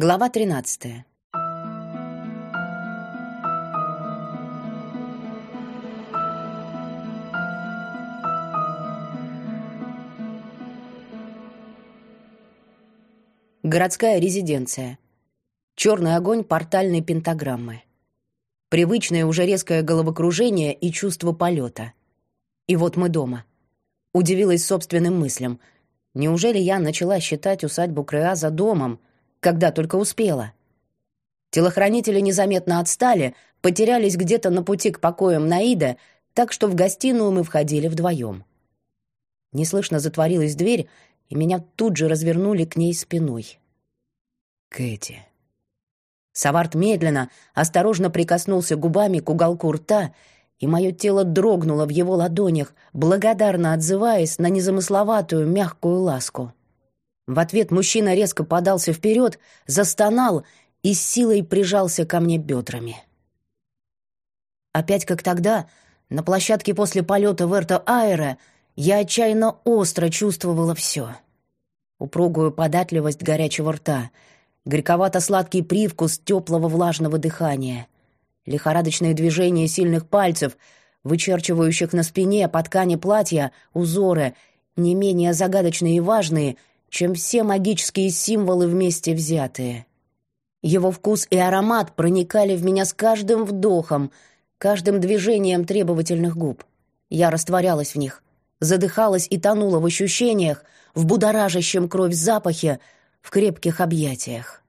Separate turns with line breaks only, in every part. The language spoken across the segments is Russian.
Глава 13. Городская резиденция. Черный огонь портальной пентаграммы. Привычное уже резкое головокружение и чувство полета. И вот мы дома. Удивилась собственным мыслям. Неужели я начала считать усадьбу Креа за домом, когда только успела? Телохранители незаметно отстали, потерялись где-то на пути к покоям Наида, так что в гостиную мы входили вдвоем. Неслышно затворилась дверь, и меня тут же развернули к ней спиной. Кэти. Саварт медленно, осторожно прикоснулся губами к уголку рта, и мое тело дрогнуло в его ладонях, благодарно отзываясь на незамысловатую мягкую ласку. В ответ мужчина резко подался вперед, застонал и с силой прижался ко мне бедрами. Опять как тогда, на площадке после полета в Эрто-Аэро, я отчаянно остро чувствовала все. Упругую податливость горячего рта, горьковато-сладкий привкус теплого влажного дыхания, лихорадочные движения сильных пальцев, вычерчивающих на спине по ткани платья узоры, не менее загадочные и важные, чем все магические символы вместе взятые. Его вкус и аромат проникали в меня с каждым вдохом, каждым движением требовательных губ. Я растворялась в них, задыхалась и тонула в ощущениях, в будоражащем кровь запахе, в крепких объятиях.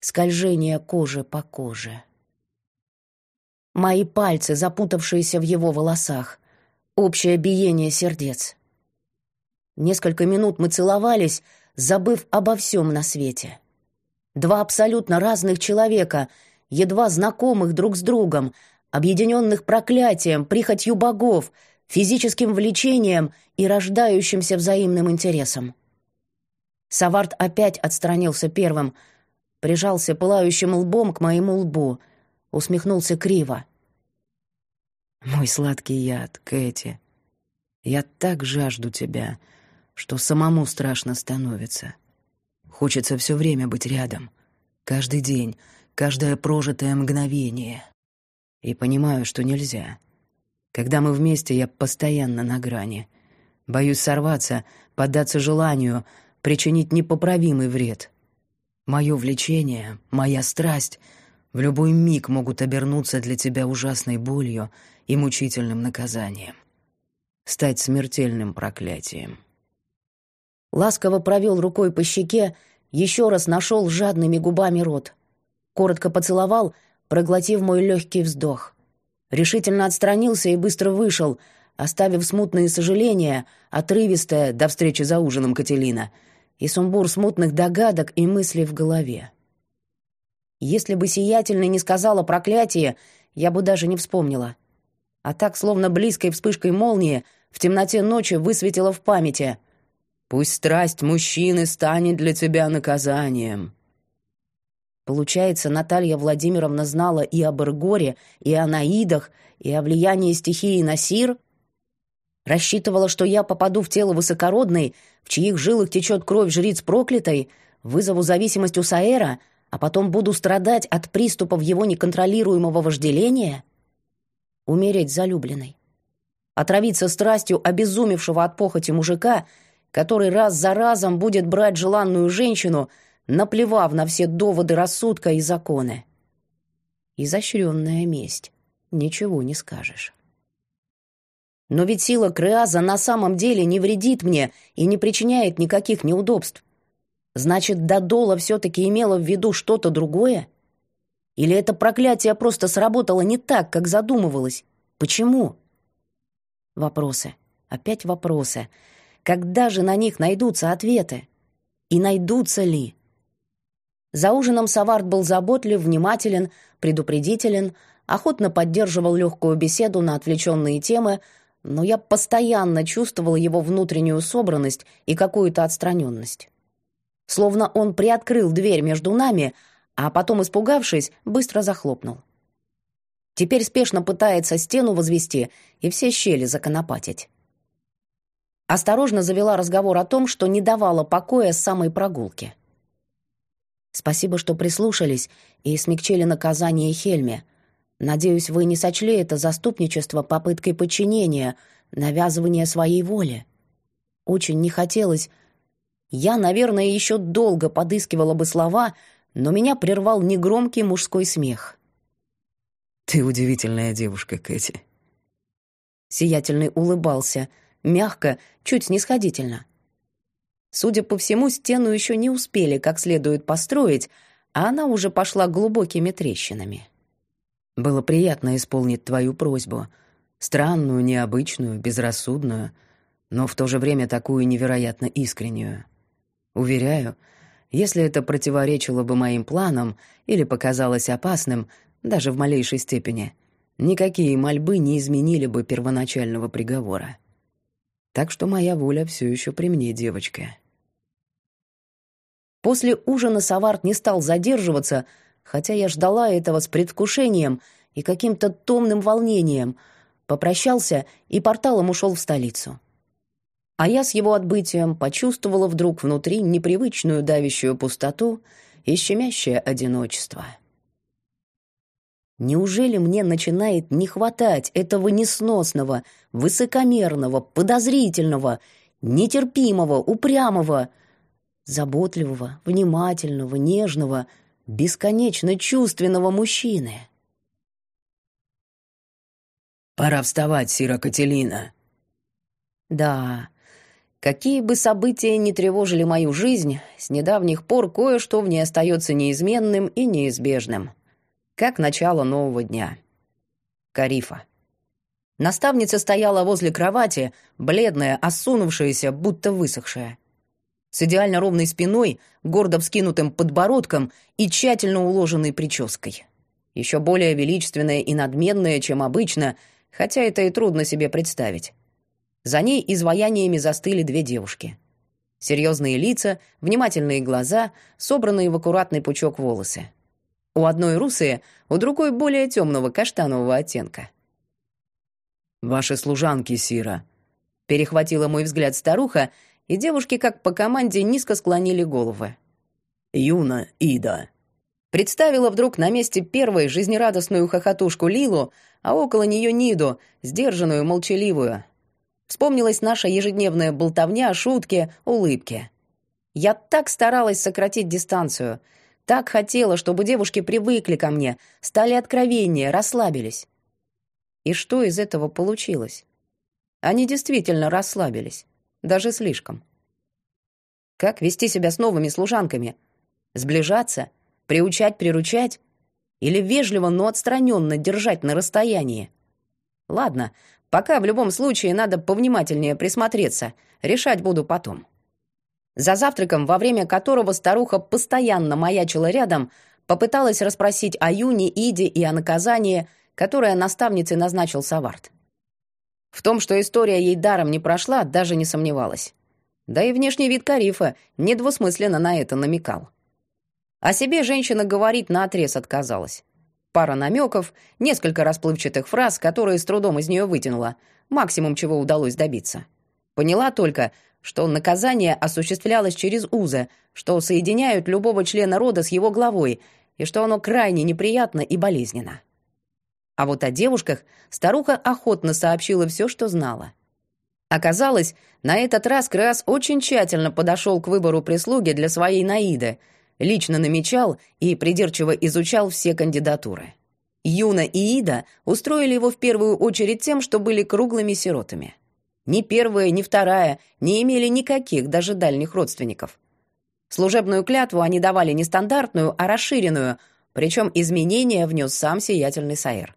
Скольжение кожи по коже. Мои пальцы, запутавшиеся в его волосах. Общее биение сердец. Несколько минут мы целовались, забыв обо всем на свете. Два абсолютно разных человека, едва знакомых друг с другом, объединенных проклятием, прихотью богов — физическим влечением и рождающимся взаимным интересом. Саварт опять отстранился первым, прижался пылающим лбом к моему лбу, усмехнулся криво. «Мой сладкий яд, Кэти, я так жажду тебя, что самому страшно становится. Хочется все время быть рядом, каждый день, каждое прожитое мгновение. И понимаю, что нельзя. Когда мы вместе, я постоянно на грани. Боюсь сорваться, поддаться желанию, причинить непоправимый вред. Мое влечение, моя страсть в любой миг могут обернуться для тебя ужасной болью и мучительным наказанием. Стать смертельным проклятием. Ласково провел рукой по щеке, еще раз нашел жадными губами рот. Коротко поцеловал, проглотив мой легкий вздох решительно отстранился и быстро вышел, оставив смутные сожаления, отрывистое до встречи за ужином Кателина, и сумбур смутных догадок и мыслей в голове. Если бы сиятельный не сказала проклятие, я бы даже не вспомнила. А так, словно близкой вспышкой молнии, в темноте ночи высветила в памяти. «Пусть страсть мужчины станет для тебя наказанием». Получается, Наталья Владимировна знала и об Эргоре, и о Наидах, и о влиянии стихии на Сир? Рассчитывала, что я попаду в тело высокородной, в чьих жилах течет кровь жриц проклятой, вызову зависимость у Саэра, а потом буду страдать от приступов его неконтролируемого вожделения? Умереть залюбленной. Отравиться страстью обезумевшего от похоти мужика, который раз за разом будет брать желанную женщину — наплевав на все доводы рассудка и законы. Изощренная месть. Ничего не скажешь. Но ведь сила Креаза на самом деле не вредит мне и не причиняет никаких неудобств. Значит, Додола все-таки имела в виду что-то другое? Или это проклятие просто сработало не так, как задумывалось? Почему? Вопросы. Опять вопросы. Когда же на них найдутся ответы? И найдутся ли? За ужином Савард был заботлив, внимателен, предупредителен, охотно поддерживал легкую беседу на отвлеченные темы, но я постоянно чувствовал его внутреннюю собранность и какую-то отстраненность. Словно он приоткрыл дверь между нами, а потом, испугавшись, быстро захлопнул. Теперь спешно пытается стену возвести и все щели законопатить. Осторожно завела разговор о том, что не давала покоя с самой прогулки. Спасибо, что прислушались и смягчили наказание Хельме. Надеюсь, вы не сочли это заступничество попыткой подчинения, навязывания своей воли. Очень не хотелось... Я, наверное, еще долго подыскивала бы слова, но меня прервал негромкий мужской смех.
«Ты удивительная девушка, Кэти».
Сиятельный улыбался, мягко, чуть снисходительно. Судя по всему, стену еще не успели как следует построить, а она уже пошла глубокими трещинами.
«Было приятно исполнить твою просьбу. Странную, необычную, безрассудную, но в то же время такую невероятно искреннюю. Уверяю, если это противоречило бы моим планам или показалось опасным, даже в малейшей степени, никакие мольбы не изменили бы первоначального приговора. Так что моя воля все еще при мне, девочка».
После ужина Саварт не стал задерживаться, хотя я ждала этого с предвкушением и каким-то томным волнением. Попрощался и порталом ушел в столицу. А я с его отбытием почувствовала вдруг внутри непривычную давящую пустоту и щемящее одиночество. Неужели мне начинает не хватать этого несносного, высокомерного, подозрительного, нетерпимого, упрямого, заботливого, внимательного, нежного, бесконечно чувственного мужчины.
«Пора вставать, Сира Кателина».
Да, какие бы события ни тревожили мою жизнь, с недавних пор кое-что в ней остается неизменным и неизбежным. Как начало нового дня. Карифа. Наставница стояла возле кровати, бледная, осунувшаяся, будто высохшая с идеально ровной спиной, гордо вскинутым подбородком и тщательно уложенной прической. Еще более величественная и надменная, чем обычно, хотя это и трудно себе представить. За ней изваяниями застыли две девушки. Серьезные лица, внимательные глаза, собранные в аккуратный пучок волосы. У одной русые, у другой более темного каштанового оттенка.
«Ваши служанки, Сира», — перехватила мой взгляд старуха и девушки, как по команде, низко склонили головы.
«Юна Ида».
Представила вдруг на месте первой жизнерадостную хохотушку Лилу, а около нее Ниду, сдержанную, молчаливую. Вспомнилась наша ежедневная болтовня, шутки, улыбки. Я так старалась сократить дистанцию, так хотела, чтобы девушки привыкли ко мне, стали откровеннее, расслабились. И что из этого получилось? Они действительно расслабились даже слишком. Как вести себя с новыми служанками? Сближаться? Приучать, приручать? Или вежливо, но отстраненно держать на расстоянии? Ладно, пока в любом случае надо повнимательнее присмотреться, решать буду потом. За завтраком, во время которого старуха постоянно маячила рядом, попыталась расспросить о Юне, Иде и о наказании, которое наставнице назначил Саварт. В том, что история ей даром не прошла, даже не сомневалась. Да и внешний вид Карифа недвусмысленно на это намекал. О себе женщина говорить наотрез отказалась. Пара намеков, несколько расплывчатых фраз, которые с трудом из нее вытянула, максимум чего удалось добиться. Поняла только, что наказание осуществлялось через узы, что соединяют любого члена рода с его главой, и что оно крайне неприятно и болезненно. А вот о девушках старуха охотно сообщила все, что знала. Оказалось, на этот раз Крас очень тщательно подошел к выбору прислуги для своей Наиды, лично намечал и придирчиво изучал все кандидатуры. Юна и Ида устроили его в первую очередь тем, что были круглыми сиротами. Ни первая, ни вторая не имели никаких, даже дальних родственников. Служебную клятву они давали не стандартную, а расширенную, причем изменения внес сам сиятельный Саэр.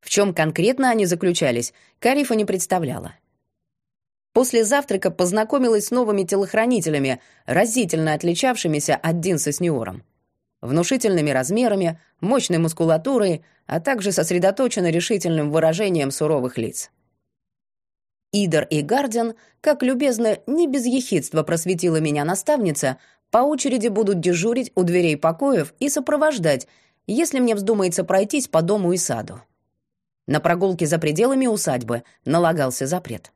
В чем конкретно они заключались, Карифа не представляла. После завтрака познакомилась с новыми телохранителями, разительно отличавшимися от Динса с Ньюором. Внушительными размерами, мощной мускулатурой, а также сосредоточенно решительным выражением суровых лиц. Идер и Гардиан, как любезно, не без ехидства просветила меня наставница, по очереди будут дежурить у дверей покоев и сопровождать, если мне вздумается пройтись по дому и саду. На прогулке за пределами усадьбы налагался запрет.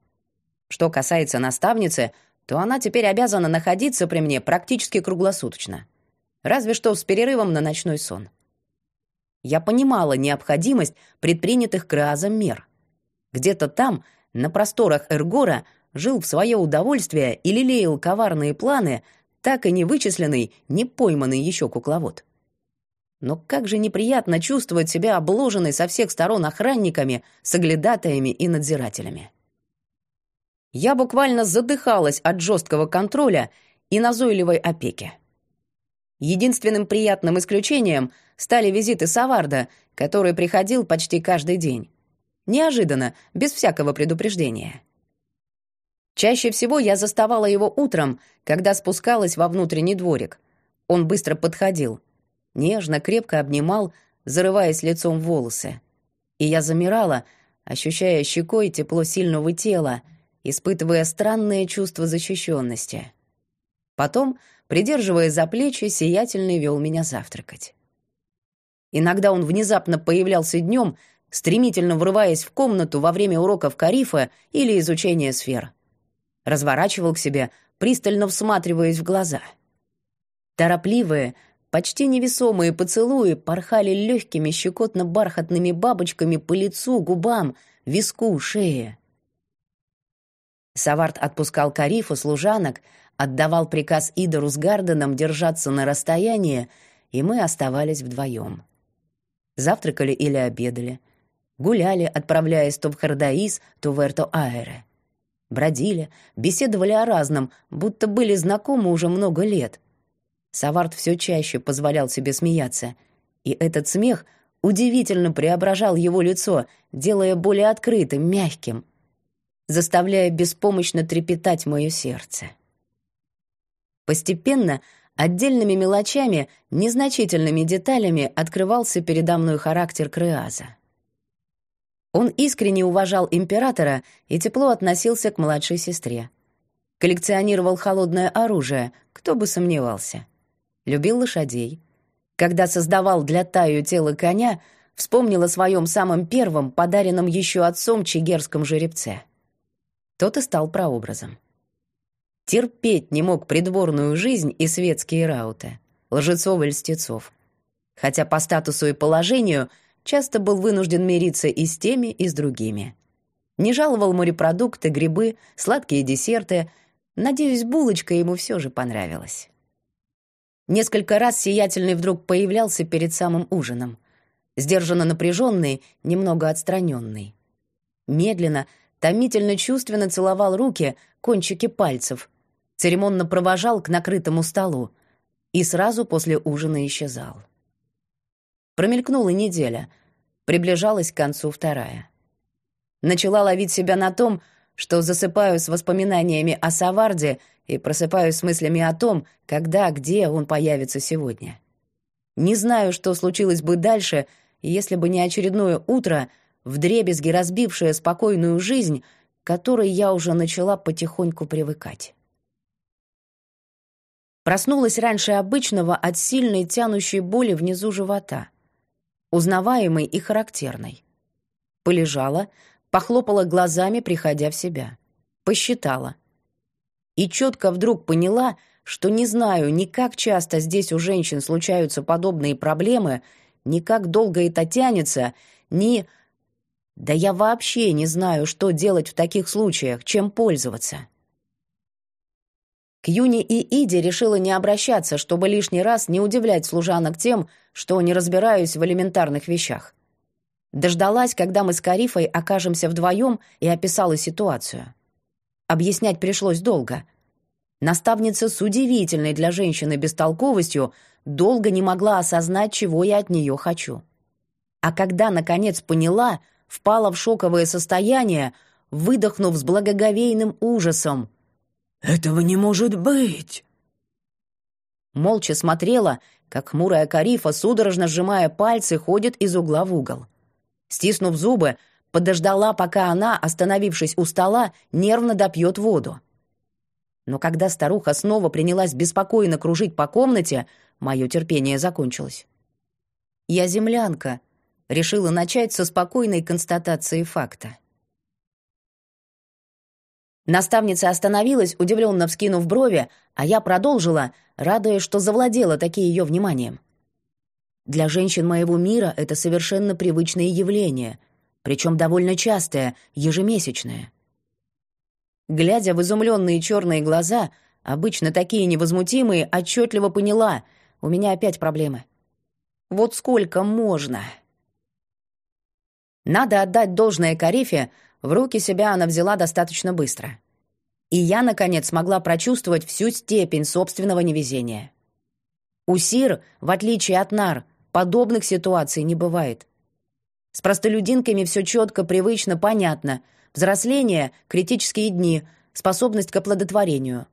Что касается наставницы, то она теперь обязана находиться при мне практически круглосуточно. Разве что с перерывом на ночной сон. Я понимала необходимость предпринятых Кразом мер. Где-то там, на просторах Эргора, жил в свое удовольствие и лелеял коварные планы, так и не вычисленный, не пойманный еще кукловод. Но как же неприятно чувствовать себя обложенной со всех сторон охранниками, соглядатаями и надзирателями. Я буквально задыхалась от жесткого контроля и назойливой опеки. Единственным приятным исключением стали визиты Саварда, который приходил почти каждый день. Неожиданно, без всякого предупреждения. Чаще всего я заставала его утром, когда спускалась во внутренний дворик. Он быстро подходил, нежно, крепко обнимал, зарываясь лицом в волосы. И я замирала, ощущая щекой тепло сильного тела, испытывая странное чувство защищенности. Потом, придерживая за плечи, сиятельный вел меня завтракать. Иногда он внезапно появлялся днем, стремительно врываясь в комнату во время уроков Карифа или изучения сфер. Разворачивал к себе, пристально всматриваясь в глаза. Торопливые, почти невесомые поцелуи порхали легкими щекотно-бархатными бабочками по лицу, губам, виску, шее. Саварт отпускал Карифу служанок, отдавал приказ Идору с Гарденом держаться на расстоянии, и мы оставались вдвоем. Завтракали или обедали, гуляли, отправляясь то в Хардаис, то в Эрто-Аэре. Бродили, беседовали о разном, будто были знакомы уже много лет. Саварт все чаще позволял себе смеяться, и этот смех удивительно преображал его лицо, делая более открытым, мягким, заставляя беспомощно трепетать мое сердце. Постепенно, отдельными мелочами, незначительными деталями открывался передо мной характер Креаза. Он искренне уважал императора и тепло относился к младшей сестре. Коллекционировал холодное оружие, кто бы сомневался. Любил лошадей. Когда создавал для Таю тело коня, вспомнил о своем самом первом, подаренном еще отцом чигерском жеребце. Тот и стал прообразом терпеть не мог придворную жизнь и светские рауты, лжецов и льстецов. Хотя по статусу и положению часто был вынужден мириться и с теми, и с другими. Не жаловал морепродукты, грибы, сладкие десерты. Надеюсь, булочка ему все же понравилась. Несколько раз сиятельный вдруг появлялся перед самым ужином. Сдержанно напряженный, немного отстраненный. Медленно, томительно чувственно целовал руки, кончики пальцев, церемонно провожал к накрытому столу и сразу после ужина исчезал. Промелькнула неделя, приближалась к концу вторая. Начала ловить себя на том, что засыпаю с воспоминаниями о Саварде и просыпаюсь с мыслями о том, когда, где он появится сегодня. Не знаю, что случилось бы дальше, если бы не очередное утро, вдребезги разбившее спокойную жизнь, к которой я уже начала потихоньку привыкать. Проснулась раньше обычного от сильной тянущей боли внизу живота, узнаваемой и характерной. Полежала, похлопала глазами, приходя в себя. Посчитала. И четко вдруг поняла, что не знаю ни как часто здесь у женщин случаются подобные проблемы, ни как долго это тянется, ни... Да я вообще не знаю, что делать в таких случаях, чем пользоваться. К и Иде решила не обращаться, чтобы лишний раз не удивлять служанок тем, что не разбираюсь в элементарных вещах. Дождалась, когда мы с Карифой окажемся вдвоем, и описала ситуацию. Объяснять пришлось долго. Наставница с удивительной для женщины бестолковостью долго не могла осознать, чего я от нее хочу. А когда, наконец, поняла, впала в шоковое состояние, выдохнув с благоговейным ужасом —
«Этого не может быть!»
Молча смотрела, как хмурая Карифа, судорожно сжимая пальцы, ходит из угла в угол. Стиснув зубы, подождала, пока она, остановившись у стола, нервно допьет воду. Но когда старуха снова принялась беспокойно кружить по комнате, мое терпение закончилось. «Я землянка», — решила начать со спокойной констатации факта. Наставница остановилась, удивленно вскинув брови, а я продолжила, радуясь, что завладела таки ее вниманием. Для женщин моего мира это совершенно привычное явление, причем довольно частое, ежемесячное. Глядя в изумленные черные глаза, обычно такие невозмутимые, отчетливо поняла, у меня опять проблемы. Вот сколько можно? Надо отдать должное Карифе, в руки себя она взяла достаточно быстро. И я, наконец, смогла прочувствовать всю степень собственного невезения. У Сир, в отличие от Нар, подобных ситуаций не бывает. С простолюдинками все четко, привычно, понятно. Взросление — критические дни, способность к оплодотворению.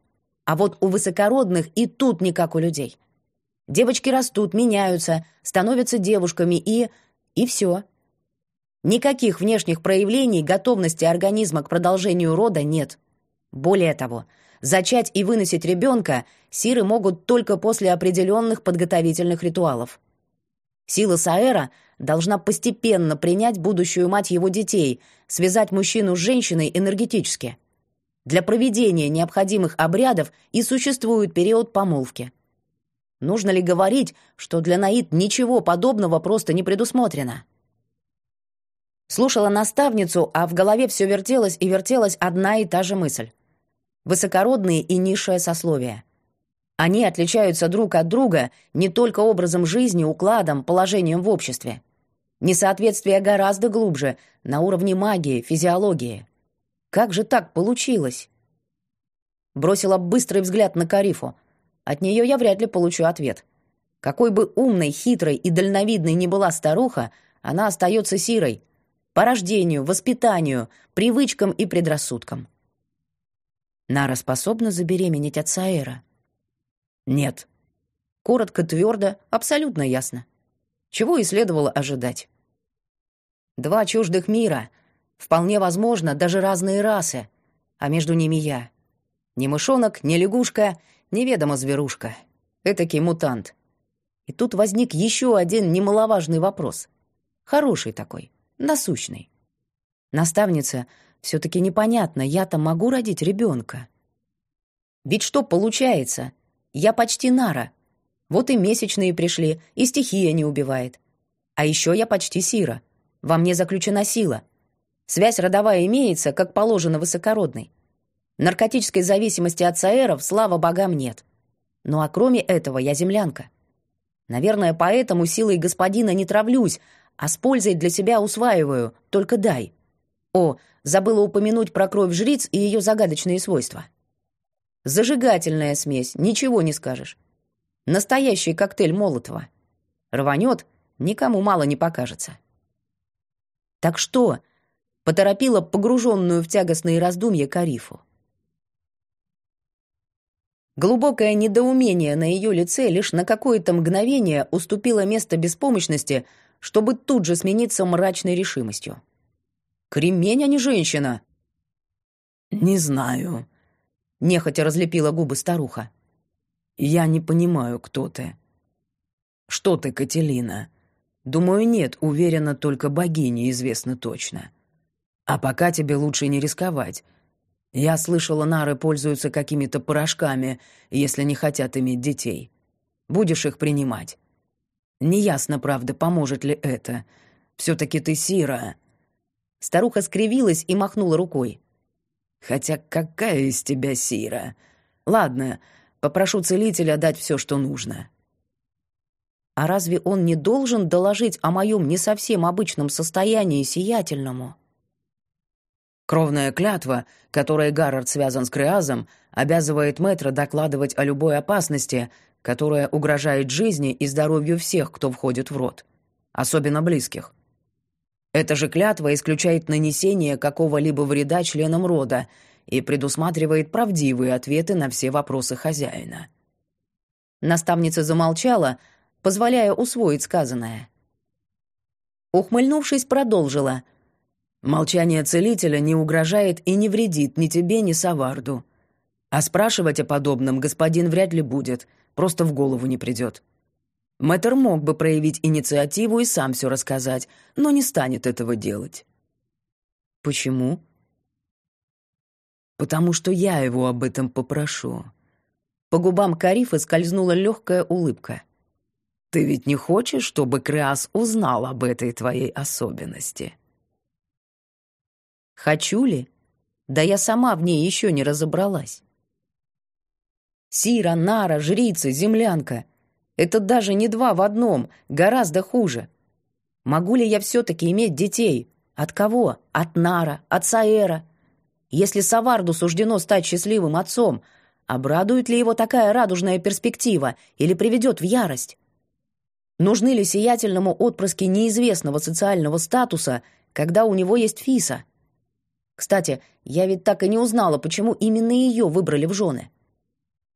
А вот у высокородных и тут не как у людей. Девочки растут, меняются, становятся девушками и... и все. Никаких внешних проявлений готовности организма к продолжению рода нет. Более того, зачать и выносить ребенка сиры могут только после определенных подготовительных ритуалов. Сила Саэра должна постепенно принять будущую мать его детей, связать мужчину с женщиной энергетически. Для проведения необходимых обрядов и существует период помолвки. Нужно ли говорить, что для Наид ничего подобного просто не предусмотрено? Слушала наставницу, а в голове все вертелось и вертелась одна и та же мысль. Высокородные и низшее сословие. Они отличаются друг от друга не только образом жизни, укладом, положением в обществе. Несоответствие гораздо глубже, на уровне магии, физиологии. Как же так получилось? Бросила быстрый взгляд на Карифу. От нее я вряд ли получу ответ. Какой бы умной, хитрой и дальновидной ни была старуха, она остается сирой — по рождению, воспитанию, привычкам и предрассудкам. Нара способна забеременеть от Саэра? Нет. Коротко, твердо, абсолютно ясно. Чего и следовало ожидать. Два чуждых мира, вполне возможно, даже разные расы, а между ними я. Ни мышонок, ни лягушка, неведомо зверушка. Этакий мутант. И тут возник еще один немаловажный вопрос. Хороший такой насущный. Наставница, все-таки непонятно, я-то могу родить ребенка. Ведь что получается? Я почти Нара. Вот и месячные пришли, и стихия не убивает. А еще я почти Сира. Во мне заключена сила. Связь родовая имеется, как положено высокородной. Наркотической зависимости от саэров, слава богам, нет. Ну а кроме этого я землянка. Наверное, поэтому силой господина не травлюсь, а с пользой для себя усваиваю, только дай. О, забыла упомянуть про кровь жриц и ее загадочные свойства. Зажигательная смесь, ничего не скажешь. Настоящий коктейль Молотова. Рванет, никому мало не покажется. Так что? Поторопила погруженную в тягостные раздумья Карифу. Глубокое недоумение на ее лице лишь на какое-то мгновение уступило место беспомощности, чтобы тут же смениться мрачной решимостью. «Кремень, а не женщина!»
«Не знаю», — нехотя разлепила губы старуха. «Я не понимаю, кто ты». «Что ты, Кателина?» «Думаю, нет, уверена, только богине известно точно. А пока тебе лучше не рисковать. Я слышала, нары пользуются какими-то порошками, если не хотят иметь детей. Будешь их принимать. Неясно, правда, поможет ли это. Все-таки ты Сира. Старуха скривилась и махнула рукой. Хотя какая из тебя Сира? Ладно, попрошу целителя дать все, что нужно. А разве он не должен доложить о моем не совсем обычном состоянии сиятельному? Кровная клятва, которой Гаррард связан с Креазом, обязывает мэтра докладывать о любой опасности, которая угрожает жизни и здоровью всех, кто входит в род, особенно близких. Эта же клятва исключает нанесение какого-либо вреда членам рода и предусматривает правдивые ответы на все вопросы хозяина. Наставница замолчала, позволяя усвоить сказанное. Ухмыльнувшись, продолжила. «Молчание целителя не угрожает и не вредит ни тебе, ни Саварду. А спрашивать о подобном господин вряд ли будет, просто в голову не придет. Мэтр мог бы проявить инициативу и сам все рассказать, но не станет этого делать. Почему? потому что я его об этом попрошу».
По губам Карифа скользнула легкая улыбка.
«Ты ведь не хочешь, чтобы Креас узнал об этой твоей особенности?»
«Хочу ли? Да я сама в ней еще не разобралась». Сира, Нара, жрица, землянка — это даже не два в одном, гораздо хуже. Могу ли я все-таки иметь детей? От кого? От Нара, от Саэра? Если Саварду суждено стать счастливым отцом, обрадует ли его такая радужная перспектива или приведет в ярость? Нужны ли сиятельному отпрыски неизвестного социального статуса, когда у него есть Фиса? Кстати, я ведь так и не узнала, почему именно ее выбрали в жены.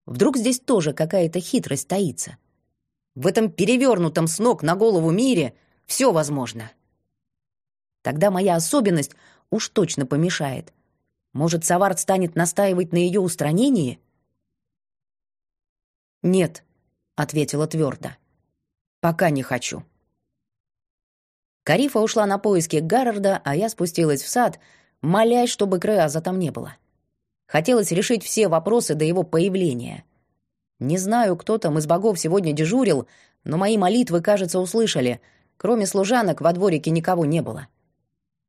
Вдруг здесь тоже какая-то хитрость таится? В этом перевернутом с ног на голову мире все возможно. Тогда моя особенность уж точно помешает. Может, Савард станет настаивать на ее устранении? «Нет», — ответила твердо. «Пока не хочу». Карифа ушла на поиски Гаррарда, а я спустилась в сад, молясь, чтобы Креаза там не было. Хотелось решить все вопросы до его появления. Не знаю, кто там из богов сегодня дежурил, но мои молитвы, кажется, услышали. Кроме служанок во дворике никого не было.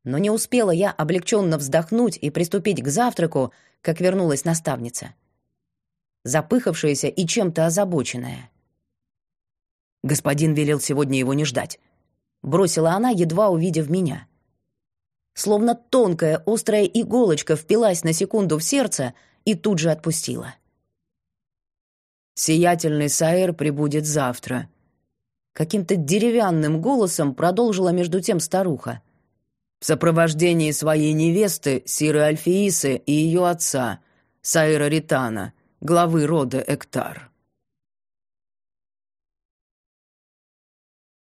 Но не успела я облегченно вздохнуть и приступить к завтраку, как вернулась наставница. Запыхавшаяся и чем-то озабоченная. «Господин велел сегодня его не ждать», — бросила она, едва увидев меня. Словно тонкая острая иголочка впилась на секунду в сердце и тут же отпустила.
«Сиятельный Саэр прибудет завтра», — каким-то деревянным голосом продолжила между тем старуха в сопровождении своей невесты Сиры Альфиисы и ее отца, Саира Ритана, главы рода Эктар.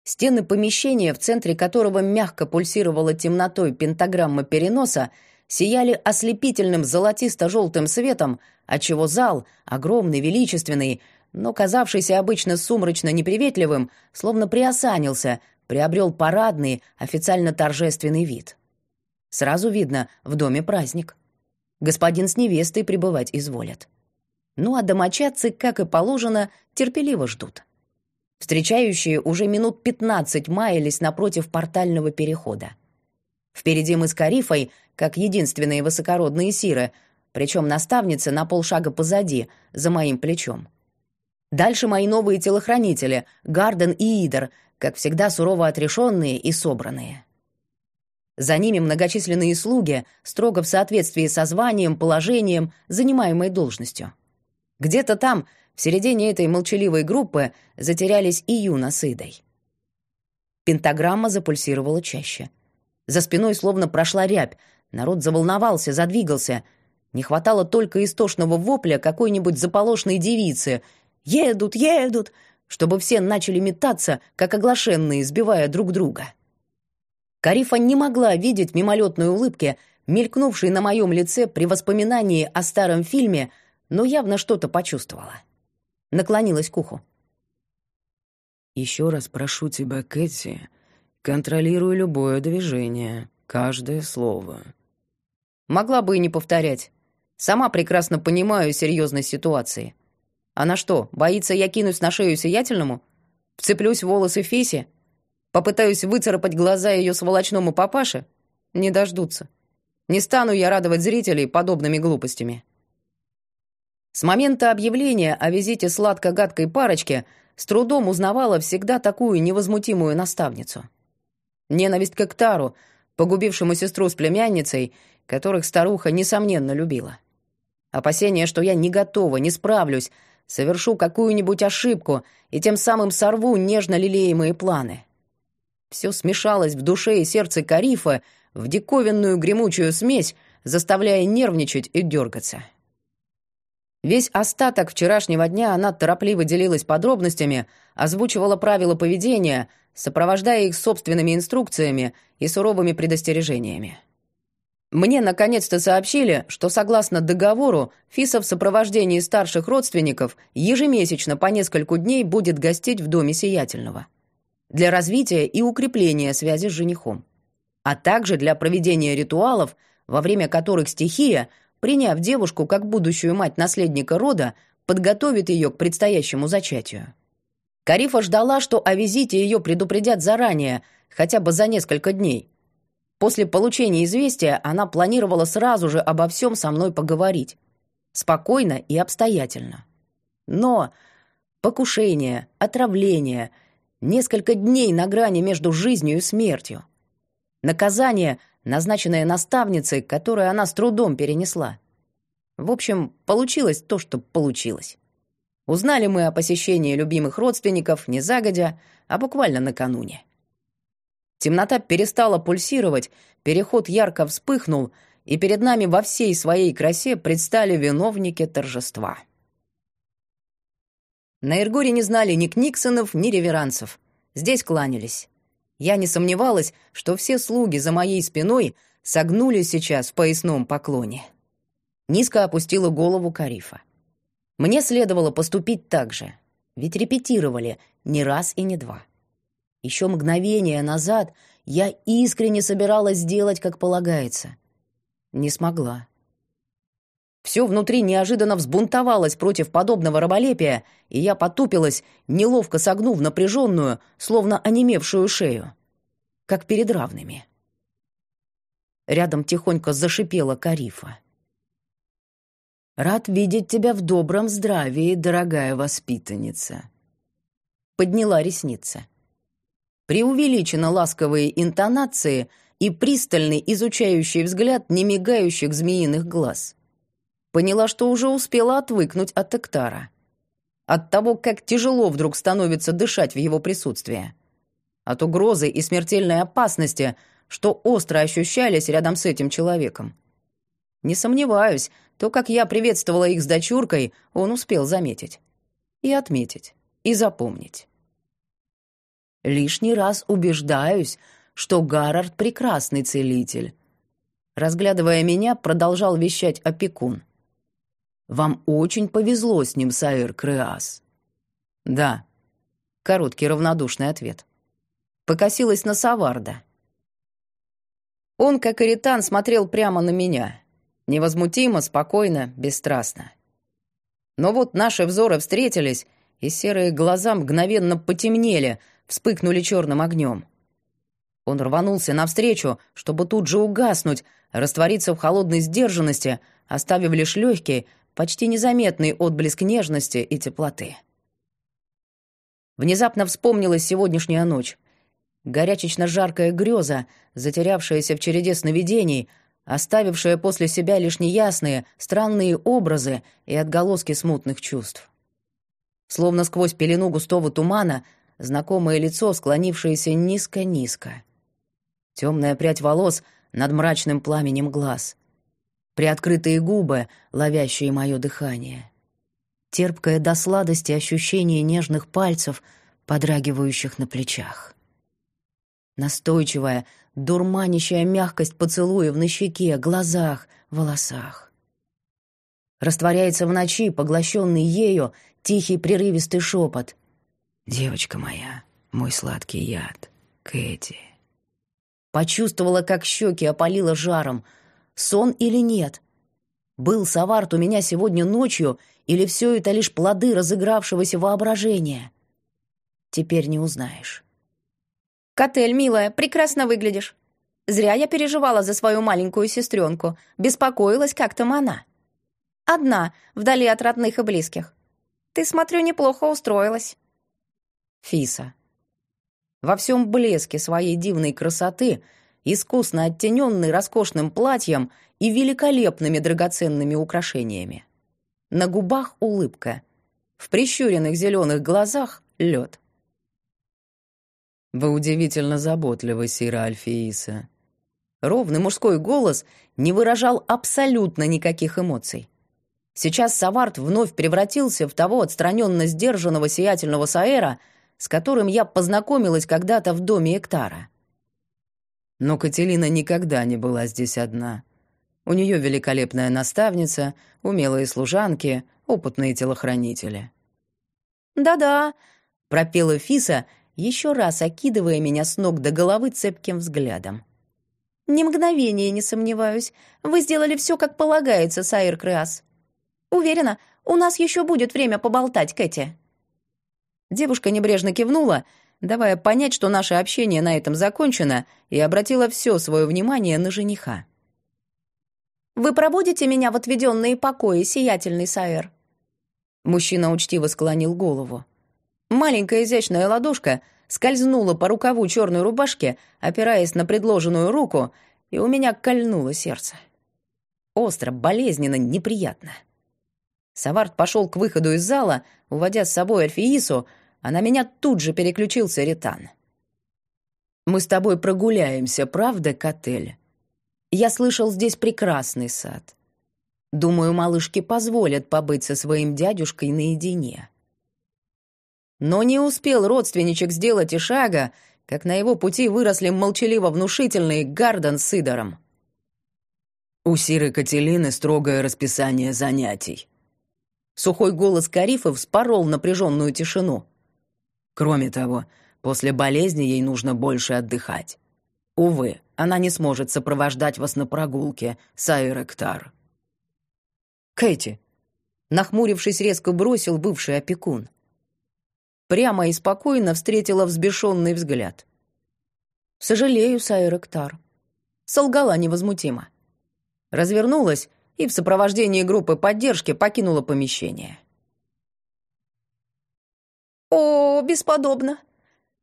Стены помещения, в центре которого мягко пульсировала темнотой пентаграмма переноса, сияли ослепительным золотисто-желтым светом, отчего зал, огромный, величественный, но казавшийся обычно сумрачно неприветливым, словно приосанился, приобрел парадный, официально торжественный вид. Сразу видно, в доме праздник. Господин с невестой пребывать изволят. Ну а домочадцы, как и положено, терпеливо ждут. Встречающие уже минут пятнадцать маялись напротив портального перехода. Впереди мы с Карифой, как единственные высокородные сиры, причем наставница на полшага позади, за моим плечом. Дальше мои новые телохранители, Гарден и Идер, как всегда сурово отрешенные и собранные. За ними многочисленные слуги, строго в соответствии со званием, положением, занимаемой должностью. Где-то там, в середине этой молчаливой группы, затерялись и Юна с Идой. Пентаграмма запульсировала чаще. За спиной словно прошла рябь, народ заволновался, задвигался. Не хватало только истошного вопля какой-нибудь заполошной девицы. «Едут, едут!» чтобы все начали метаться, как оглашенные, сбивая друг друга. Карифа не могла видеть мимолетной улыбки, мелькнувшей на моем лице при воспоминании о старом фильме, но явно что-то почувствовала. Наклонилась к уху.
«Еще раз прошу тебя, Кэти, контролируй любое движение, каждое слово».
Могла бы и не повторять. Сама прекрасно понимаю серьезность ситуации. Она что, боится, я кинусь на шею сиятельному? Вцеплюсь в волосы Феси? Попытаюсь выцарапать глаза ее сволочному папаше? Не дождутся. Не стану я радовать зрителей подобными глупостями. С момента объявления о визите сладко-гадкой парочки с трудом узнавала всегда такую невозмутимую наставницу. Ненависть к Эктару, погубившему сестру с племянницей, которых старуха, несомненно, любила. Опасение, что я не готова, не справлюсь, совершу какую-нибудь ошибку и тем самым сорву нежно лелеемые планы. Все смешалось в душе и сердце Карифа в диковинную гремучую смесь, заставляя нервничать и дергаться. Весь остаток вчерашнего дня она торопливо делилась подробностями, озвучивала правила поведения, сопровождая их собственными инструкциями и суровыми предостережениями. Мне наконец-то сообщили, что согласно договору Фиса в сопровождении старших родственников ежемесячно по нескольку дней будет гостить в доме Сиятельного. Для развития и укрепления связи с женихом. А также для проведения ритуалов, во время которых стихия, приняв девушку как будущую мать наследника рода, подготовит ее к предстоящему зачатию. Карифа ждала, что о визите ее предупредят заранее, хотя бы за несколько дней. После получения известия она планировала сразу же обо всем со мной поговорить. Спокойно и обстоятельно. Но покушение, отравление, несколько дней на грани между жизнью и смертью. Наказание, назначенное наставницей, которое она с трудом перенесла. В общем, получилось то, что получилось. Узнали мы о посещении любимых родственников не загодя, а буквально накануне. Темнота перестала пульсировать, переход ярко вспыхнул, и перед нами во всей своей красе предстали виновники торжества. На Иргоре не знали ни Книксонов, ни реверансов. Здесь кланялись. Я не сомневалась, что все слуги за моей спиной согнулись сейчас в поясном поклоне. Низко опустила голову Карифа. Мне следовало поступить так же, ведь репетировали не раз и не два. Еще мгновение назад я искренне собиралась сделать, как полагается. Не смогла. Все внутри неожиданно взбунтовалось против подобного раболепия, и я потупилась, неловко согнув напряженную, словно онемевшую шею, как перед равными. Рядом тихонько зашипела Карифа. «Рад видеть тебя в добром здравии, дорогая воспитанница», — подняла ресницы преувеличенно ласковые интонации и пристальный изучающий взгляд немигающих змеиных глаз. Поняла, что уже успела отвыкнуть от Эктара. От того, как тяжело вдруг становится дышать в его присутствии. От угрозы и смертельной опасности, что остро ощущались рядом с этим человеком. Не сомневаюсь, то, как я приветствовала их с дочуркой, он успел заметить. И отметить. И запомнить. Лишний раз убеждаюсь, что Гаррард — прекрасный целитель. Разглядывая меня, продолжал вещать опекун. «Вам очень повезло с ним, Саэр Креас». «Да», — короткий равнодушный ответ. Покосилась на Саварда. Он, как иритан, смотрел прямо на меня. Невозмутимо, спокойно, бесстрастно. Но вот наши взоры встретились, и серые глаза мгновенно потемнели, вспыхнули черным огнем. Он рванулся навстречу, чтобы тут же угаснуть, раствориться в холодной сдержанности, оставив лишь легкий, почти незаметный отблеск нежности и теплоты. Внезапно вспомнилась сегодняшняя ночь. Горячечно-жаркая греза, затерявшаяся в череде сновидений, оставившая после себя лишь неясные, странные образы и отголоски смутных чувств. Словно сквозь пелену густого тумана знакомое лицо, склонившееся низко-низко. Темная прядь волос над мрачным пламенем глаз. Приоткрытые губы, ловящие мое дыхание. Терпкое до сладости ощущение нежных пальцев, подрагивающих на плечах. Настойчивая, дурманящая мягкость поцелуев на щеке, глазах, волосах. Растворяется в ночи, поглощенный ею, тихий прерывистый шепот. «Девочка моя, мой сладкий яд, Кэти». Почувствовала, как щеки опалило жаром. Сон или нет? Был Саварт у меня сегодня ночью, или все это лишь плоды разыгравшегося воображения? Теперь не узнаешь.
«Котель, милая, прекрасно выглядишь. Зря я переживала за свою маленькую сестренку. Беспокоилась, как там она. Одна, вдали от родных и близких. Ты, смотрю, неплохо устроилась».
Фиса. Во всем блеске своей дивной красоты, искусно оттененной роскошным платьем и великолепными драгоценными украшениями. На губах улыбка, в прищуренных зеленых глазах лед.
«Вы удивительно заботливы, Сира Альфииса».
Ровный мужской голос не выражал абсолютно никаких эмоций. Сейчас Саварт вновь превратился в того отстраненно сдержанного сиятельного Саэра, с которым я познакомилась когда-то в доме Эктара.
Но Кателина никогда не была здесь одна. У нее великолепная наставница, умелые служанки, опытные телохранители.
«Да-да», — пропела Фиса, еще раз окидывая меня с ног до головы цепким взглядом.
«Ни мгновения не сомневаюсь. Вы сделали все, как полагается, Сайр Креас. Уверена, у нас еще будет время поболтать, Кэти».
Девушка небрежно кивнула, давая понять, что наше общение на этом закончено, и обратила все свое внимание на жениха.
«Вы проводите меня в отведенные покои, сиятельный Сайер?»
Мужчина учтиво склонил голову. Маленькая изящная ладошка скользнула по рукаву черной рубашки, опираясь на предложенную руку, и у меня кольнуло сердце. Остро, болезненно, неприятно. Саварт пошел к выходу из зала, уводя с собой Альфиису, а на меня тут же переключился Ритан. «Мы с тобой прогуляемся, правда, Котель? Я слышал, здесь прекрасный сад. Думаю, малышки позволят побыть со своим дядюшкой наедине». Но не успел родственничек сделать и шага, как на его пути выросли молчаливо внушительные Гарден с Идором.
«У Сиры Кателины строгое расписание занятий».
Сухой голос Карифа вспорол напряженную тишину.
Кроме того, после болезни ей нужно больше отдыхать. Увы, она не сможет сопровождать вас на прогулке, Сайр Эктар.
«Кэти!» — нахмурившись, резко бросил бывший опекун. Прямо и спокойно встретила взбешенный взгляд. «Сожалею, Сайр Эктар». Солгала невозмутимо. Развернулась и в сопровождении группы поддержки покинула помещение.
«О, бесподобно!»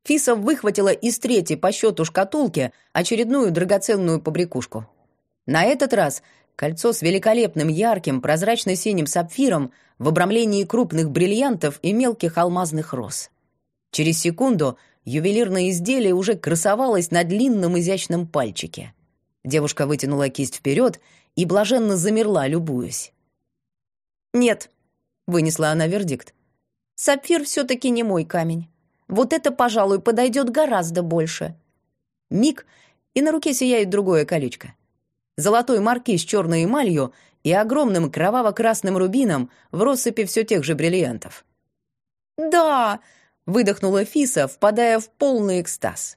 Фиса выхватила из третьей по счету шкатулки очередную драгоценную побрякушку. На этот раз кольцо с великолепным ярким прозрачно-синим сапфиром в обрамлении крупных бриллиантов и мелких алмазных роз. Через секунду ювелирное изделие уже красовалось на длинном изящном пальчике. Девушка вытянула кисть вперед и блаженно замерла, любуясь.
«Нет», —
вынесла она вердикт,
Сапфир все-таки не мой камень. Вот это, пожалуй, подойдет гораздо больше.
Миг, и на руке сияет другое колечко. Золотой марки с черной эмалью и огромным кроваво-красным рубином в россыпи все тех же бриллиантов.
«Да!»
— выдохнула Фиса, впадая в полный экстаз.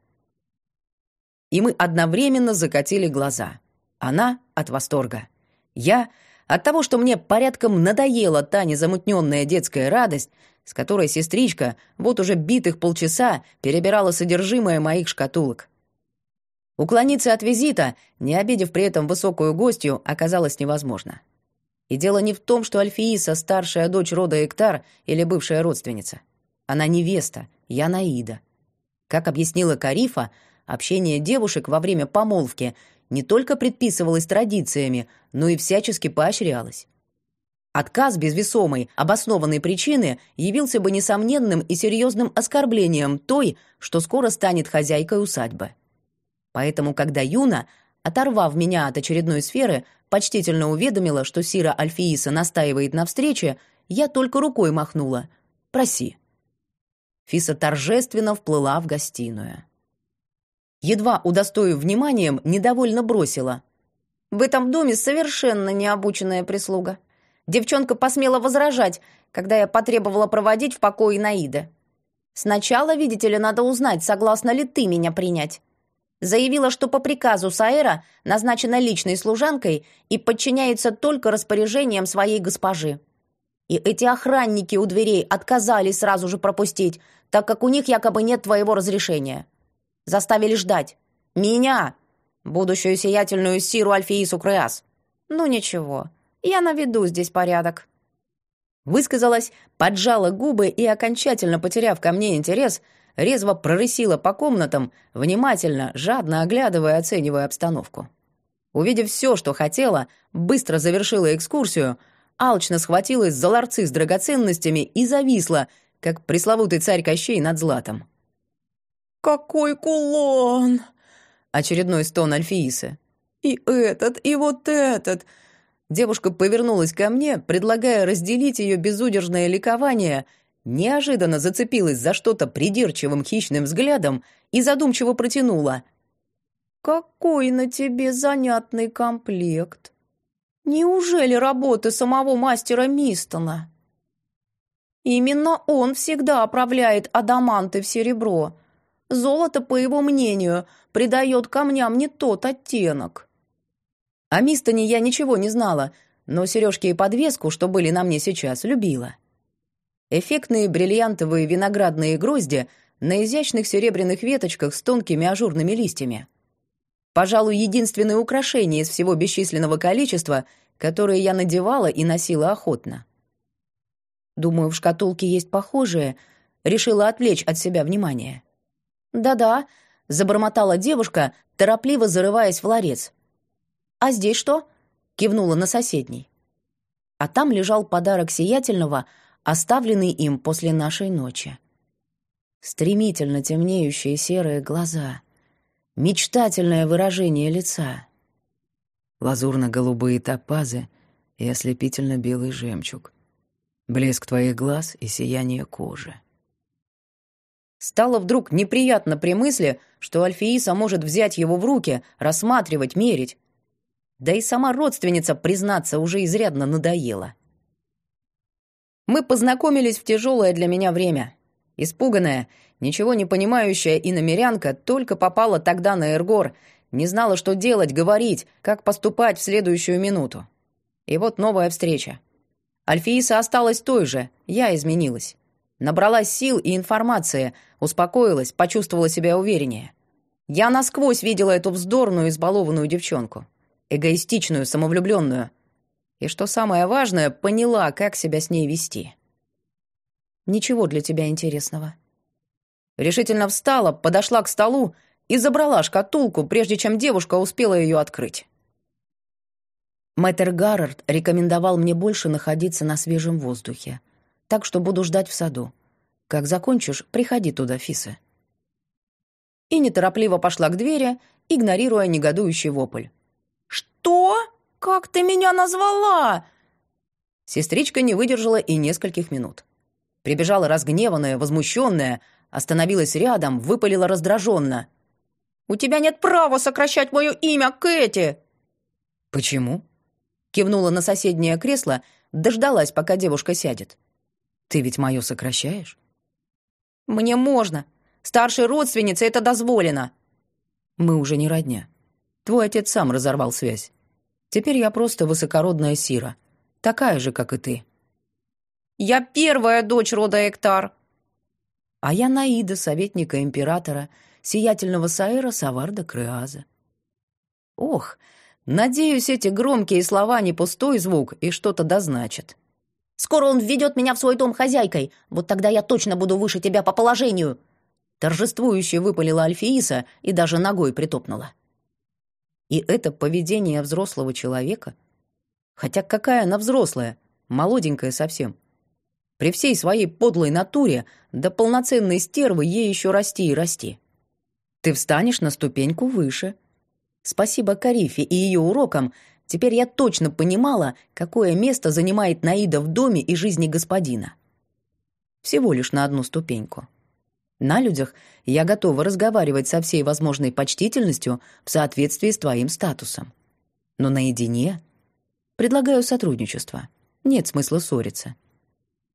И мы одновременно закатили глаза. Она от восторга. Я от того, что мне порядком надоела та незамутненная детская радость, с которой сестричка вот уже битых полчаса перебирала содержимое моих шкатулок. Уклониться от визита, не обидев при этом высокую гостью, оказалось невозможно. И дело не в том, что Альфииса — старшая дочь рода Эктар или бывшая родственница. Она невеста, я Наида. Как объяснила Карифа, общение девушек во время помолвки не только предписывалось традициями, но и всячески поощрялось. Отказ без весомой, обоснованной причины явился бы несомненным и серьезным оскорблением той, что скоро станет хозяйкой усадьбы. Поэтому, когда Юна, оторвав меня от очередной сферы, почтительно уведомила, что Сира Альфииса настаивает на встрече, я только рукой махнула. «Проси». Фиса торжественно вплыла в гостиную. Едва удостоив вниманием, недовольно бросила.
«В этом доме совершенно необученная прислуга». Девчонка посмела возражать, когда я потребовала проводить в покое Наида. Сначала, видите ли, надо узнать, согласна ли ты меня принять. Заявила, что по приказу Саэра назначена личной служанкой и подчиняется только распоряжениям своей госпожи. И эти охранники у дверей отказались сразу же пропустить, так как у них якобы нет твоего разрешения. Заставили ждать. Меня, будущую сиятельную Сиру Альфиису Креас. Ну ничего, я наведу здесь порядок».
Высказалась, поджала губы и, окончательно потеряв ко мне интерес, резво прорысила по комнатам, внимательно, жадно оглядывая оценивая обстановку. Увидев все, что хотела, быстро завершила экскурсию, алчно схватилась за ларцы с драгоценностями и зависла, как пресловутый царь Кощей над златом.
«Какой кулон!»
— очередной стон Альфиисы.
«И этот, и вот этот!
Девушка повернулась ко мне, предлагая разделить ее безудержное ликование, неожиданно зацепилась за что-то придирчивым хищным взглядом и задумчиво протянула.
«Какой на тебе занятный комплект! Неужели работы самого мастера Мистона?» «Именно он всегда оправляет адаманты в серебро, Золото, по его мнению, придает камням не тот оттенок.
О Мистоне я ничего не знала, но сережки и подвеску, что были на мне сейчас, любила. Эффектные бриллиантовые виноградные грозди на изящных серебряных веточках с тонкими ажурными листьями. Пожалуй, единственное украшение из всего бесчисленного количества, которое я надевала и носила охотно. Думаю, в шкатулке есть похожее, решила отвлечь от себя внимание.
«Да-да», — забормотала девушка, торопливо зарываясь в ларец. «А здесь что?» — кивнула на соседний. А там лежал подарок сиятельного, оставленный им после нашей ночи.
Стремительно темнеющие серые глаза, мечтательное выражение лица.
Лазурно-голубые топазы и ослепительно-белый жемчуг. Блеск твоих глаз и сияние кожи.
Стало вдруг неприятно при мысли, что Альфииса может взять его в руки, рассматривать, мерить. Да и сама родственница, признаться, уже изрядно надоела. Мы познакомились в тяжелое для меня время. Испуганная, ничего не понимающая иномерянка только попала тогда на Эргор, не знала, что делать, говорить, как поступать в следующую минуту. И вот новая встреча. Альфииса осталась той же, я изменилась. Набралась сил и информации, успокоилась, почувствовала себя увереннее. Я насквозь видела эту вздорную, избалованную девчонку. Эгоистичную, самовлюбленную. И что самое важное, поняла, как себя с ней вести.
Ничего для тебя интересного.
Решительно встала, подошла к столу и забрала шкатулку, прежде чем девушка успела ее открыть.
Мэтр Гаррард рекомендовал мне больше находиться на свежем воздухе так что буду ждать в саду. Как закончишь, приходи туда, Фиса».
И неторопливо пошла к двери, игнорируя негодующий вопль.
«Что? Как ты меня назвала?»
Сестричка не выдержала и нескольких минут. Прибежала разгневанная, возмущенная, остановилась рядом, выпалила раздраженно.
«У тебя нет права сокращать мое имя, Кэти!»
«Почему?» Кивнула на соседнее кресло, дождалась, пока девушка сядет. Ты ведь мое сокращаешь?
Мне можно. Старшей родственнице это дозволено.
Мы уже не родня. Твой отец сам разорвал связь. Теперь я просто высокородная Сира. Такая же, как и ты.
Я первая дочь рода Эктар.
А я Наида, советника императора, сиятельного Саэра Саварда Креаза.
Ох, надеюсь, эти громкие слова не пустой звук и что-то дозначат.
Скоро он введет меня в свой дом хозяйкой. Вот тогда я точно буду выше тебя по положению».
Торжествующе выпалила Альфииса и даже ногой притопнула. И это поведение взрослого человека? Хотя какая она взрослая, молоденькая совсем. При всей своей подлой натуре до полноценной стервы ей еще расти и расти. Ты встанешь на ступеньку выше. Спасибо Карифе и ее урокам Теперь я точно понимала, какое место занимает Наида в доме и жизни господина. Всего лишь на одну ступеньку. На людях я готова разговаривать со всей возможной почтительностью в соответствии с твоим статусом. Но наедине предлагаю сотрудничество. Нет смысла ссориться.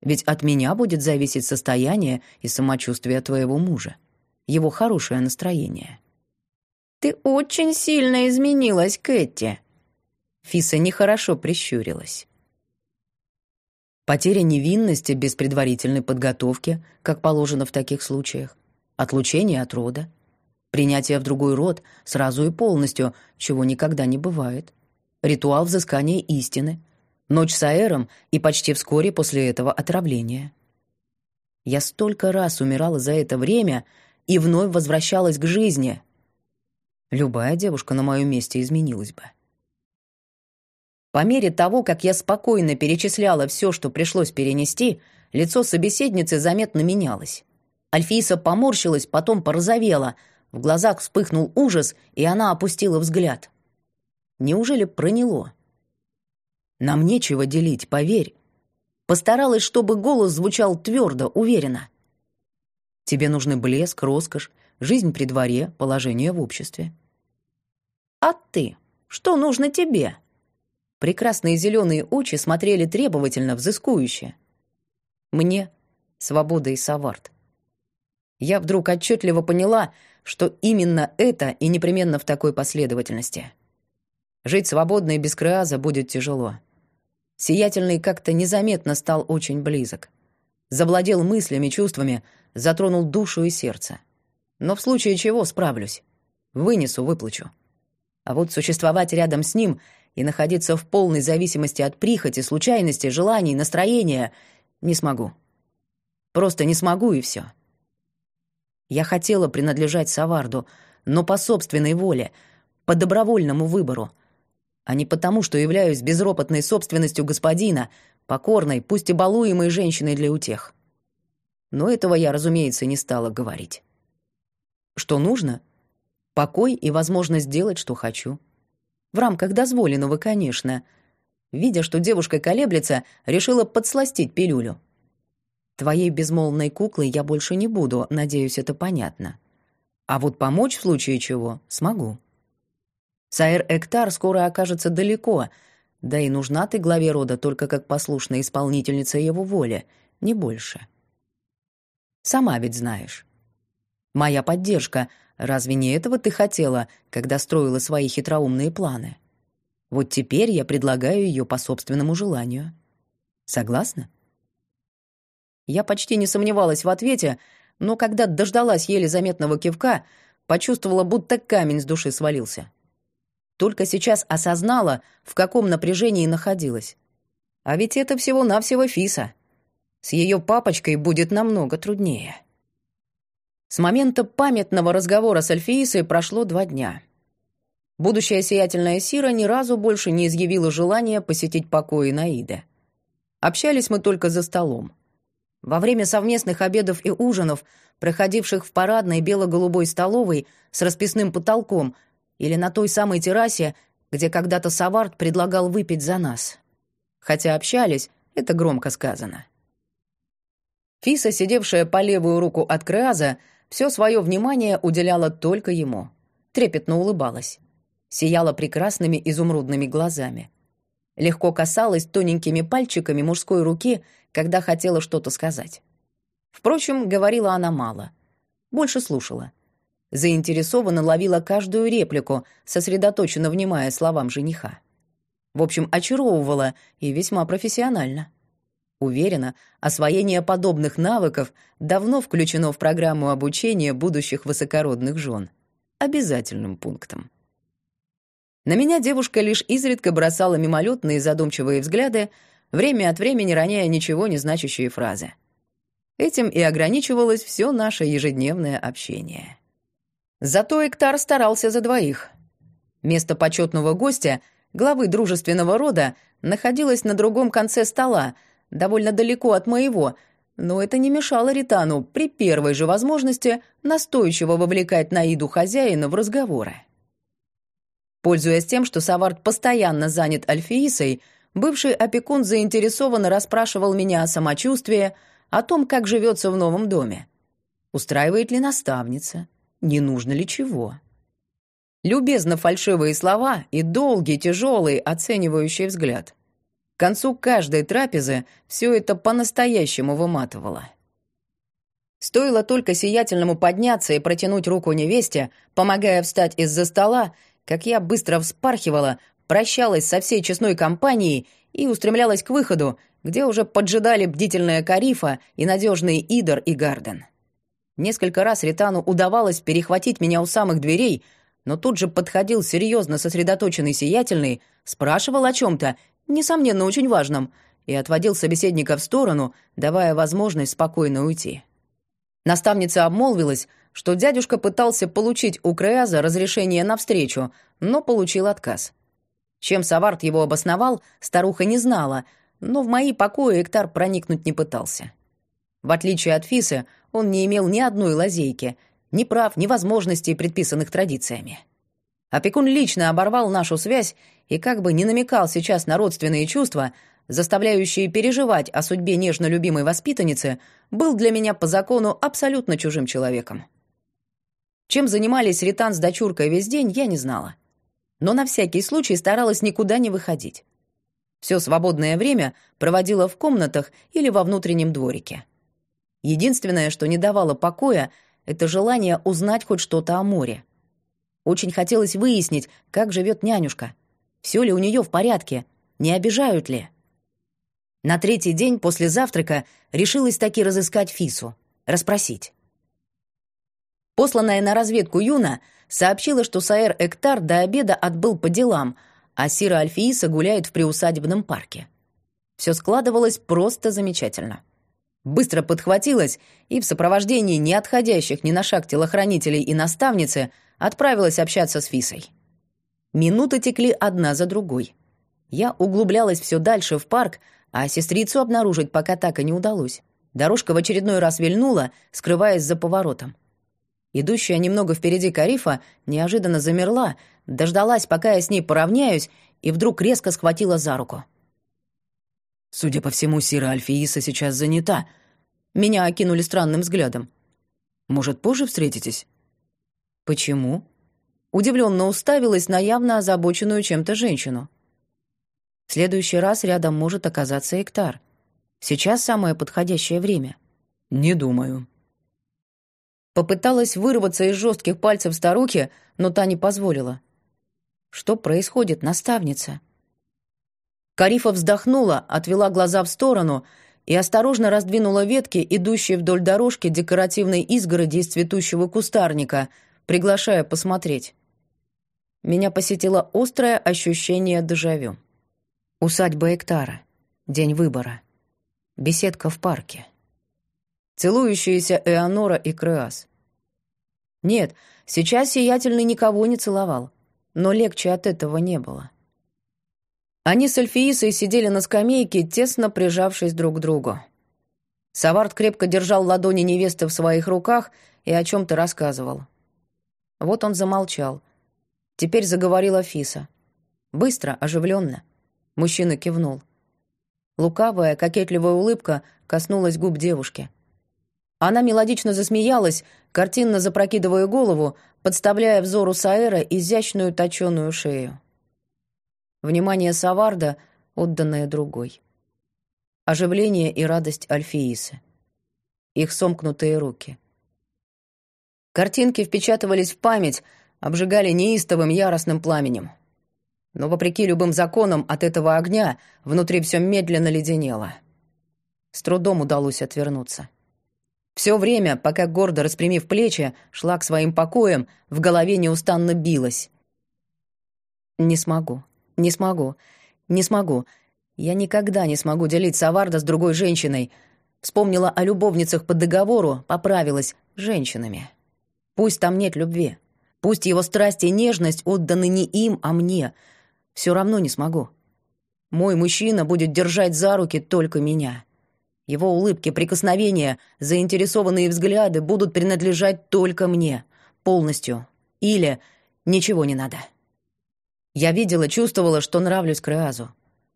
Ведь от меня будет зависеть состояние и самочувствие твоего мужа, его хорошее настроение.
Ты очень сильно изменилась, Кэти,
Фиса нехорошо прищурилась. Потеря невинности без предварительной подготовки, как положено в таких случаях, отлучение от рода, принятие в другой род сразу и полностью, чего никогда не бывает, ритуал взыскания истины, ночь с аэром и почти вскоре после этого отравление. Я столько раз умирала за это время и вновь возвращалась к жизни. Любая девушка на моем месте изменилась бы. По мере того, как я спокойно перечисляла все, что пришлось перенести, лицо собеседницы заметно менялось. Альфиса поморщилась, потом порозовела, в глазах вспыхнул ужас, и она опустила взгляд. Неужели проняло? Нам нечего делить, поверь. Постаралась, чтобы голос звучал твердо, уверенно. Тебе нужны блеск, роскошь, жизнь при дворе, положение в обществе. А ты? Что нужно тебе? Прекрасные зеленые очи смотрели требовательно, взыскующе. Мне — свобода и саварт. Я вдруг отчетливо поняла, что именно это и непременно в такой последовательности. Жить свободно и без Креаза будет тяжело. Сиятельный как-то незаметно стал очень близок. Завладел мыслями, чувствами, затронул душу и сердце. Но в случае чего справлюсь. Вынесу, выплачу. А вот существовать рядом с ним и находиться в полной зависимости от прихоти, случайностей, желаний, настроения не смогу. Просто не смогу, и все. Я хотела принадлежать Саварду, но по собственной воле, по добровольному выбору, а не потому, что являюсь безропотной собственностью господина, покорной, пусть и балуемой женщиной для утех. Но этого я, разумеется, не стала говорить. Что нужно? Покой и возможность делать, что хочу. В рамках дозволенного, конечно. Видя, что девушка колеблется, решила подсластить пилюлю. Твоей безмолвной куклой я больше не буду, надеюсь, это понятно. А вот помочь в случае чего смогу. Саэр Эктар скоро окажется далеко, да и нужна ты главе рода только как послушная исполнительница его воли, не больше. Сама ведь знаешь. Моя поддержка, разве не этого ты хотела, когда строила свои хитроумные планы? Вот теперь я предлагаю ее по собственному желанию. Согласна? Я почти не сомневалась в ответе, но когда дождалась еле заметного кивка, почувствовала, будто камень с души свалился. Только сейчас осознала, в каком напряжении находилась. А ведь это всего-навсего Фиса. С ее папочкой будет намного труднее. С момента памятного разговора с Альфиисой прошло два дня. Будущая сиятельная Сира ни разу больше не изъявила желания посетить покои Наиды. Общались мы только за столом. Во время совместных обедов и ужинов, проходивших в парадной бело-голубой столовой с расписным потолком, или на той самой террасе, где когда-то Савард предлагал выпить за нас. Хотя общались, это громко сказано. Фиса, сидевшая по левую руку от Креаза, все свое внимание уделяла только ему. Трепетно улыбалась. Сияла прекрасными изумрудными глазами. Легко касалась тоненькими пальчиками мужской руки, когда хотела что-то сказать. Впрочем, говорила она мало. Больше слушала — заинтересованно ловила каждую реплику, сосредоточенно внимая словам жениха. В общем, очаровывала и весьма профессионально. Уверена, освоение подобных навыков давно включено в программу обучения будущих высокородных жен. Обязательным пунктом. На меня девушка лишь изредка бросала мимолетные задумчивые взгляды, время от времени роняя ничего не значащие фразы. Этим и ограничивалось все наше ежедневное общение. Зато Эктар старался за двоих. Место почетного гостя, главы дружественного рода, находилось на другом конце стола, довольно далеко от моего, но это не мешало Ритану при первой же возможности настойчиво вовлекать Наиду хозяина в разговоры. Пользуясь тем, что Савард постоянно занят Альфеисой, бывший опекун заинтересованно расспрашивал меня о самочувствии, о том, как живется в новом доме. Устраивает ли наставница? не нужно ли чего. Любезно фальшивые слова и долгий, тяжелый, оценивающий взгляд. К концу каждой трапезы все это по-настоящему выматывало. Стоило только сиятельному подняться и протянуть руку невесте, помогая встать из-за стола, как я быстро вспархивала, прощалась со всей честной компанией и устремлялась к выходу, где уже поджидали бдительная Карифа и надежный Идор и Гарден. Несколько раз Ритану удавалось перехватить меня у самых дверей, но тут же подходил серьезно сосредоточенный сиятельный, спрашивал о чем-то, несомненно, очень важном, и отводил собеседника в сторону, давая возможность спокойно уйти. Наставница обмолвилась, что дядюшка пытался получить у Креаза разрешение на встречу, но получил отказ. Чем Саварт его обосновал, старуха не знала, но в мои покои Эктар проникнуть не пытался. В отличие от Фисы, он не имел ни одной лазейки, ни прав, ни возможностей, предписанных традициями. Опекун лично оборвал нашу связь и как бы не намекал сейчас на родственные чувства, заставляющие переживать о судьбе нежно любимой воспитанницы, был для меня по закону абсолютно чужим человеком. Чем занимались Ритан с дочуркой весь день, я не знала. Но на всякий случай старалась никуда не выходить. Все свободное время проводила в комнатах или во внутреннем дворике. Единственное, что не давало покоя, — это желание узнать хоть что-то о море. Очень хотелось выяснить, как живет нянюшка. Все ли у нее в порядке, не обижают ли. На третий день после завтрака решилась таки разыскать Фису, расспросить. Посланная на разведку Юна сообщила, что Саэр Эктар до обеда отбыл по делам, а Сира Альфииса гуляет в приусадебном парке. Все складывалось просто замечательно. Быстро подхватилась и в сопровождении не отходящих ни на шаг телохранителей и наставницы отправилась общаться с Фисой. Минуты текли одна за другой. Я углублялась все дальше в парк, а сестрицу обнаружить пока так и не удалось. Дорожка в очередной раз вильнула, скрываясь за поворотом. Идущая немного впереди Карифа неожиданно замерла, дождалась, пока я с ней поравняюсь, и вдруг резко схватила за руку.
«Судя по всему, Сира Альфииса сейчас занята».
Меня окинули странным взглядом.
«Может, позже встретитесь?»
«Почему?» Удивленно уставилась на явно озабоченную чем-то женщину. В следующий раз рядом может оказаться Эктар. Сейчас самое подходящее время.
Не думаю.
Попыталась вырваться из жестких пальцев старухи, но та не позволила. Что происходит, наставница? Карифа вздохнула, отвела глаза в сторону и осторожно раздвинула ветки, идущие вдоль дорожки декоративной изгороди из цветущего кустарника, приглашая посмотреть. Меня посетило острое ощущение дежавю. Усадьба Эктара. День выбора. Беседка в парке. Целующиеся Эонора и Креас. Нет, сейчас Сиятельный никого не целовал, но легче от этого не было. Они с Эльфиисой сидели на скамейке, тесно прижавшись друг к другу. Савард крепко держал ладони невесты в своих руках и о чем-то рассказывал. Вот он замолчал. Теперь заговорила Фиса. Быстро, оживленно. Мужчина кивнул. Лукавая, кокетливая улыбка коснулась губ девушки. Она мелодично засмеялась, картинно запрокидывая голову, подставляя взору Саэра изящную точеную шею. Внимание Саварда, отданное другой. Оживление и радость Альфиисы. Их сомкнутые руки. Картинки впечатывались в память, обжигали неистовым яростным пламенем. Но, вопреки любым законам, от этого огня внутри все медленно леденело. С трудом удалось отвернуться. Все время, пока гордо распрямив плечи, шла к своим покоям, в голове неустанно билась. «Не смогу, не смогу, не смогу. Я никогда не смогу делить Саварда с другой женщиной. Вспомнила о любовницах по договору, поправилась женщинами. Пусть там нет любви. Пусть его страсть и нежность отданы не им, а мне — все равно не смогу. Мой мужчина будет держать за руки только меня. Его улыбки, прикосновения, заинтересованные взгляды будут принадлежать только мне. Полностью. Или ничего не надо. Я видела, чувствовала, что нравлюсь Креазу.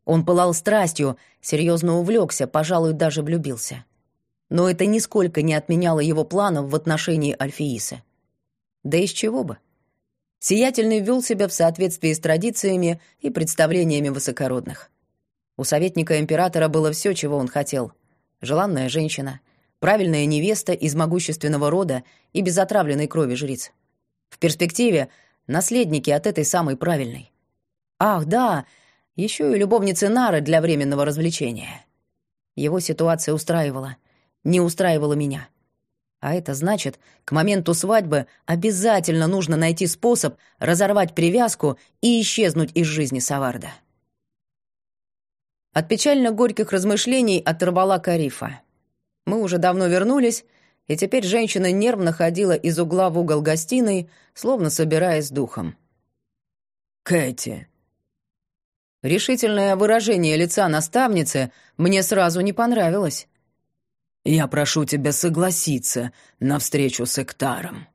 Он пылал страстью, серьезно увлекся, пожалуй, даже влюбился. Но это нисколько не отменяло его планов в отношении Альфиисы. Да из чего бы? Сиятельный вел себя в соответствии с традициями и представлениями высокородных. У советника императора было все, чего он хотел. Желанная женщина, правильная невеста из могущественного рода и без отравленной крови жриц. В перспективе наследники от этой самой правильной. Ах, да, еще и любовницы Нары для временного развлечения. Его ситуация устраивала, не устраивала меня. А это значит, к моменту свадьбы обязательно нужно найти способ разорвать привязку и исчезнуть из жизни Саварда. От печально-горьких размышлений оторвала Карифа. Мы уже давно вернулись, и теперь женщина нервно ходила из угла в угол гостиной, словно собираясь духом.
«Кэти».
Решительное выражение лица наставницы мне сразу не понравилось.
Я прошу тебя согласиться на встречу с Эктаром».